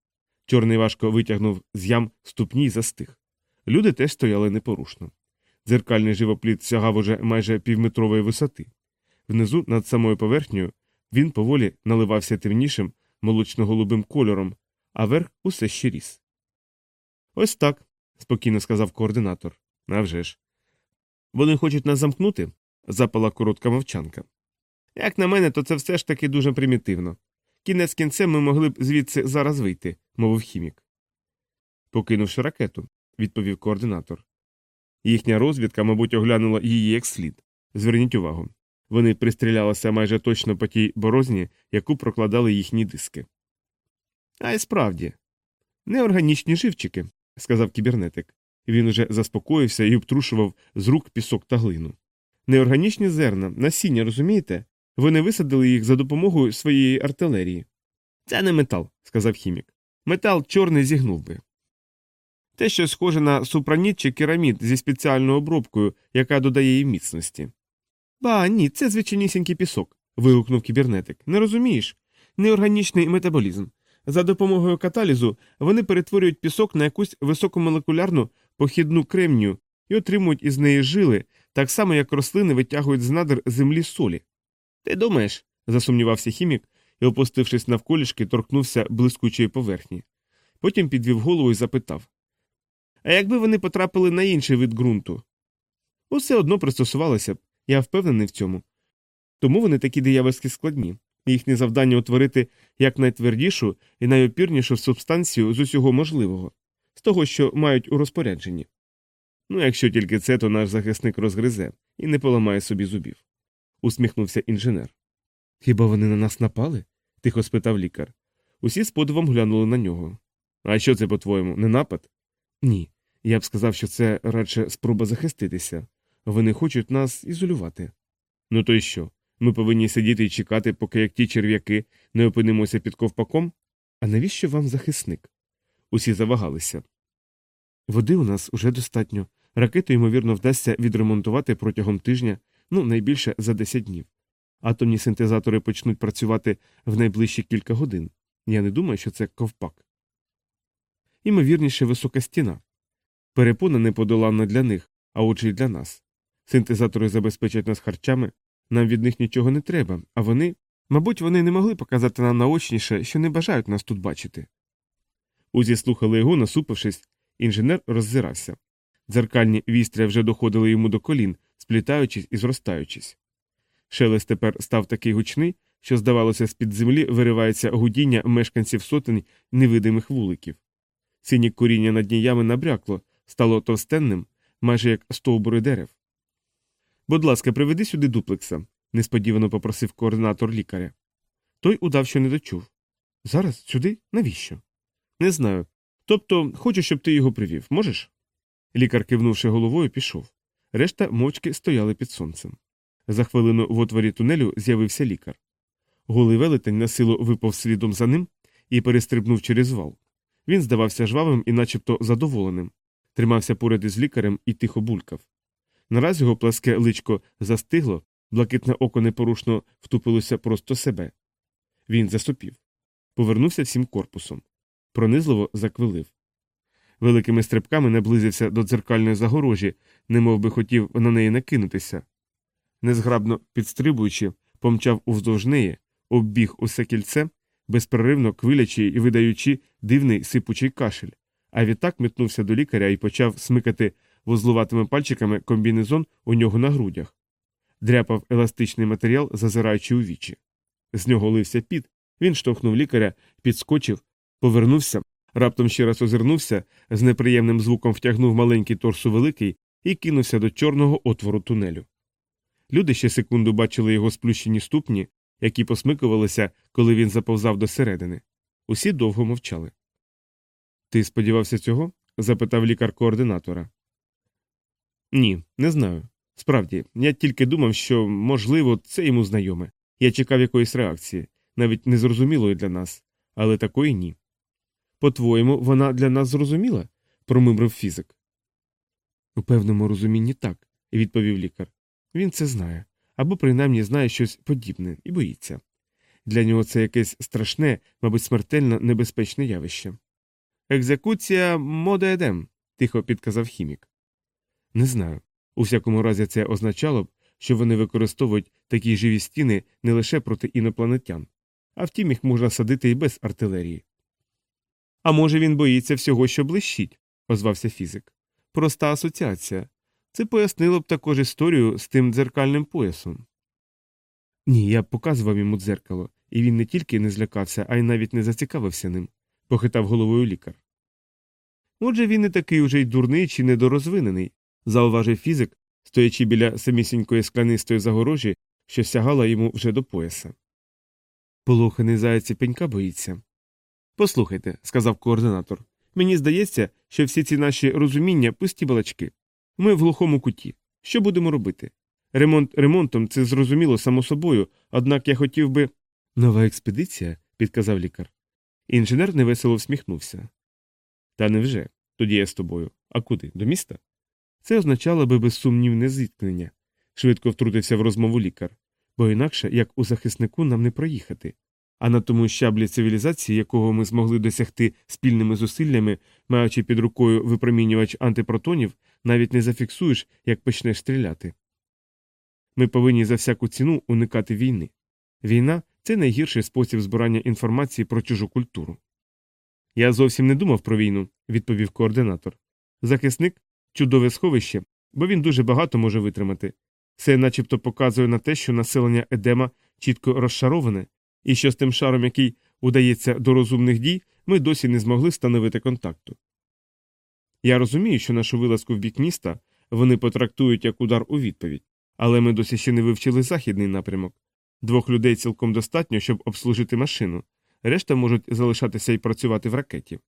Чорний важко витягнув з ям ступні й застиг. Люди теж стояли непорушно. Дзеркальний живопліт сягав уже майже півметрової висоти. Внизу, над самою поверхнею, він поволі наливався темнішим, молочно-голубим кольором, а верх усе ще ріс. Ось так, спокійно сказав координатор. «А вже ж. Вони хочуть нас замкнути? запала коротка мовчанка. Як на мене, то це все ж таки дуже примітивно. Кінець кінцем ми могли б звідси зараз вийти, мовив хімік. Покинувши ракету, відповів координатор. Їхня розвідка, мабуть, оглянула її як слід. Зверніть увагу. Вони пристрілялися майже точно по тій борозні, яку прокладали їхні диски. А й справді. Неорганічні живчики, сказав кібернетик. Він уже заспокоївся і обтрушував з рук пісок та глину. Неорганічні зерна, насіння, розумієте? Вони висадили їх за допомогою своєї артилерії. Це не метал, сказав хімік. Метал чорний зігнув би. Те, що схоже на супраніт чи керамід зі спеціальною обробкою, яка додає їй міцності. Ба, ні, це звичайнісінький пісок. вигукнув кібернетик. Не розумієш? Неорганічний метаболізм. За допомогою каталізу вони перетворюють пісок на якусь високомолекулярну похідну кремнію і отримують із неї жили, так само як рослини витягують з надр землі солі. Ти думаєш? засумнівався хімік і, опустившись навколішки, торкнувся блискучої поверхні. Потім підвів голову і запитав А якби вони потрапили на інший вид ґрунту? Усе одно пристосувалося б, я впевнений в цьому. Тому вони такі диявольськи складні. Їхнє завдання утворити якнайтвердішу і найопірнішу субстанцію з усього можливого, з того, що мають у розпорядженні. Ну, якщо тільки це, то наш захисник розгризе і не поламає собі зубів. усміхнувся інженер. Хіба вони на нас напали? тихо спитав лікар. Усі з подивом глянули на нього. А що це, по-твоєму, не напад? Ні. Я б сказав, що це радше спроба захиститися. Вони хочуть нас ізолювати. Ну то й що? Ми повинні сидіти і чекати, поки як ті черв'яки не опинимося під ковпаком? А навіщо вам захисник? Усі завагалися. Води у нас уже достатньо. Ракету, ймовірно, вдасться відремонтувати протягом тижня, ну найбільше за 10 днів. Атомні синтезатори почнуть працювати в найближчі кілька годин. Я не думаю, що це ковпак. Імовірніше висока стіна. Перепона неподоланна для них, а отже й для нас. Синтезатори забезпечать нас харчами, нам від них нічого не треба, а вони, мабуть, вони не могли показати нам наочніше, що не бажають нас тут бачити. Узі слухали його, насупившись, інженер роззирався. Дзеркальні вістря вже доходили йому до колін, сплітаючись і зростаючись. Шелест тепер став такий гучний, що, здавалося, з-під землі виривається гудіння мешканців сотень невидимих вуликів. Синє коріння над дніями набрякло, стало товстенним, майже як стовбури дерев. Будь ласка, приведи сюди дуплекса, несподівано попросив координатор лікаря. Той удав, що не дочув. Зараз сюди? Навіщо? Не знаю. Тобто, хочу, щоб ти його привів, можеш? Лікар, кивнувши головою, пішов. Решта мовчки стояли під сонцем. За хвилину в отворі тунелю з'явився лікар. Голий велетень на силу випав слідом за ним і перестрибнув через вал. Він здавався жвавим і начебто задоволеним, тримався поряд із лікарем і тихо булькав. Нараз його пласке личко застигло, блакитне око непорушно втупилося просто себе. Він засопів. Повернувся всім корпусом. Пронизливо заквилив. Великими стрибками наблизився до дзеркальної загорожі, немов би хотів на неї накинутися. Незграбно підстрибуючи, помчав уздовж неї, оббіг усе кільце, безперервно квилячи і видаючи дивний сипучий кашель, а відтак метнувся до лікаря і почав смикати вузлуватими пальчиками комбінезон у нього на грудях, дряпав еластичний матеріал, зазираючи у вічі. З нього лився піт, він штовхнув лікаря, підскочив, повернувся, раптом ще раз озирнувся, з неприємним звуком втягнув маленький торс у великий і кинувся до чорного отвору тунелю. Люди ще секунду бачили його сплющені ступні, які посмикувалися, коли він заповзав до середини. Усі довго мовчали. Ти сподівався цього? запитав лікар координатора. Ні, не знаю. Справді, я тільки думав, що, можливо, це йому знайоме. Я чекав якоїсь реакції, навіть незрозумілої для нас, але такої ні. По-твоєму, вона для нас зрозуміла? промимрив фізик. У певному розумінні так, відповів лікар. Він це знає, або принаймні знає щось подібне і боїться. Для нього це якесь страшне, мабуть, смертельно небезпечне явище. Екзекуція модеедем, тихо підказав хімік. Не знаю. У всякому разі, це означало б, що вони використовують такі живі стіни не лише проти інопланетян, а втім їх можна садити і без артилерії. А може, він боїться всього, що блищить, озвався фізик. Проста асоціація. Це пояснило б також історію з тим дзеркальним поясом. Ні, я показував йому дзеркало, і він не тільки не злякався, а й навіть не зацікавився ним, похитав головою лікар. Отже, він не такий уже й дурний чи недорозвинений, зауважив фізик, стоячи біля самісінької склянистої загорожі, що сягала йому вже до пояса. Полоханий заяці пенька боїться. Послухайте, сказав координатор, мені здається, що всі ці наші розуміння пусті балачки. Ми в глухому куті. Що будемо робити? Ремонт ремонтом це зрозуміло само собою, однак я хотів би. Нова експедиція, підказав лікар. Інженер невесело всміхнувся. Та невже? Тоді я з тобою. А куди? До міста? Це означало би безсумнівне зіткнення, швидко втрутився в розмову лікар, бо інакше, як у захиснику, нам не проїхати. А на тому щаблі цивілізації, якого ми змогли досягти спільними зусиллями, маючи під рукою випромінювач антипротонів, навіть не зафіксуєш, як почнеш стріляти. Ми повинні за всяку ціну уникати війни. Війна це найгірший спосіб збирання інформації про чужу культуру. Я зовсім не думав про війну, відповів координатор. Захисник чудове сховище, бо він дуже багато може витримати. Це начебто показує на те, що населення Едема чітко розшароване, і що з тим шаром, який удається до розумних дій, ми досі не змогли встановити контакту. Я розумію, що нашу вилазку в бік міста вони потрактують як удар у відповідь, але ми досі ще не вивчили західний напрямок. Двох людей цілком достатньо, щоб обслужити машину, решта можуть залишатися і працювати в ракеті.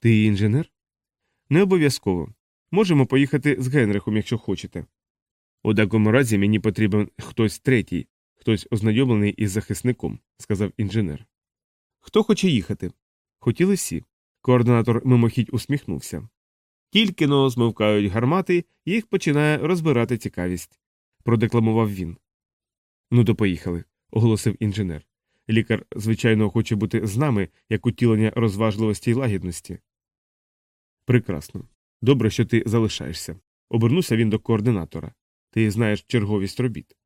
Ти інженер? Не обов'язково. Можемо поїхати з Генрихом, якщо хочете. У такому разі мені потрібен хтось третій, хтось ознайомлений із захисником, сказав інженер. Хто хоче їхати? Хотіли всі. Координатор мимохідь усміхнувся. Тільки но змовкають гармати, їх починає розбирати цікавість, продекламував він. Ну, то поїхали, оголосив інженер. Лікар, звичайно, хоче бути з нами як утілення розважливості й лагідності. Прекрасно. Добре, що ти залишаєшся. Обернувся він до координатора. Ти знаєш черговість робіт.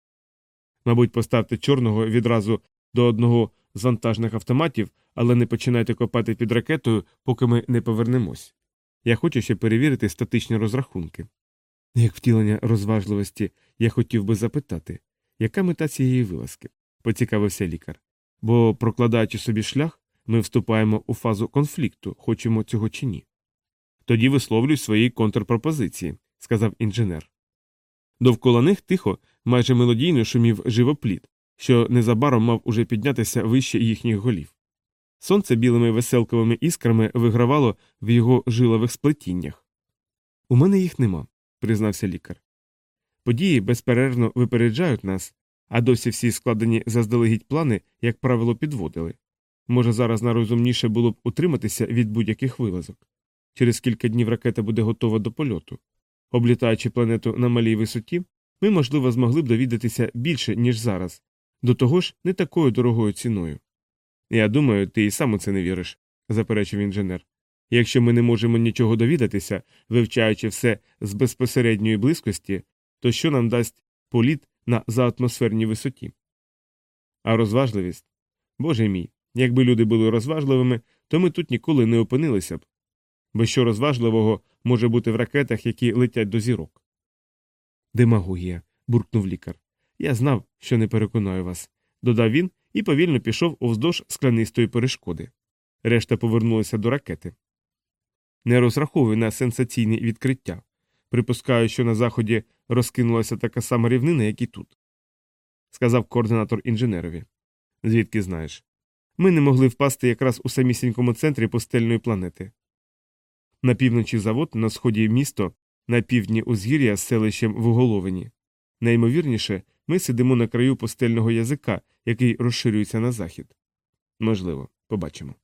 Мабуть, поставте чорного відразу до одного з вантажних автоматів, але не починайте копати під ракетою, поки ми не повернемось. Я хочу ще перевірити статичні розрахунки. Як втілення розважливості, я хотів би запитати, Яка мета цієї вилазки? поцікавився лікар. Бо, прокладаючи собі шлях, ми вступаємо у фазу конфлікту, хочемо цього чи ні. Тоді висловлюй свої контрпропозиції, сказав інженер. Довкола них тихо, майже мелодійно шумів живопліт, що незабаром мав уже піднятися вище їхніх голів. Сонце білими веселковими іскрами вигравало в його жилових сплетіннях. У мене їх нема, признався лікар. Події безперервно випереджають нас, а досі всі складені заздалегідь плани, як правило, підводили. Може, зараз найрозумніше було б утриматися від будь-яких вилазок. Через кілька днів ракета буде готова до польоту. Облітаючи планету на малій висоті, ми, можливо, змогли б довідатися більше, ніж зараз, до того ж, не такою дорогою ціною. Я думаю, ти і сам у це не віриш, заперечив інженер. Якщо ми не можемо нічого довідатися, вивчаючи все з безпосередньої близькості, то що нам дасть політ на заатмосферній висоті? А розважливість? Боже мій, якби люди були розважливими, то ми тут ніколи не опинилися б. Бо що розважливого може бути в ракетах, які летять до зірок? Демагогія, буркнув лікар. Я знав, що не переконаю вас, додав він і повільно пішов уздовж склянистої перешкоди. Решта повернулася до ракети. Не розраховуй на сенсаційні відкриття. Припускаю, що на заході розкинулася така сама рівнина, як і тут, сказав координатор інженерові. Звідки знаєш? Ми не могли впасти якраз у самісінькому центрі пустельної планети. На півночі завод, на сході місто, на півдні узгір'я з селищем в Уголовині. Найімовірніше, ми сидимо на краю пустельного язика, який розширюється на захід. Можливо, побачимо.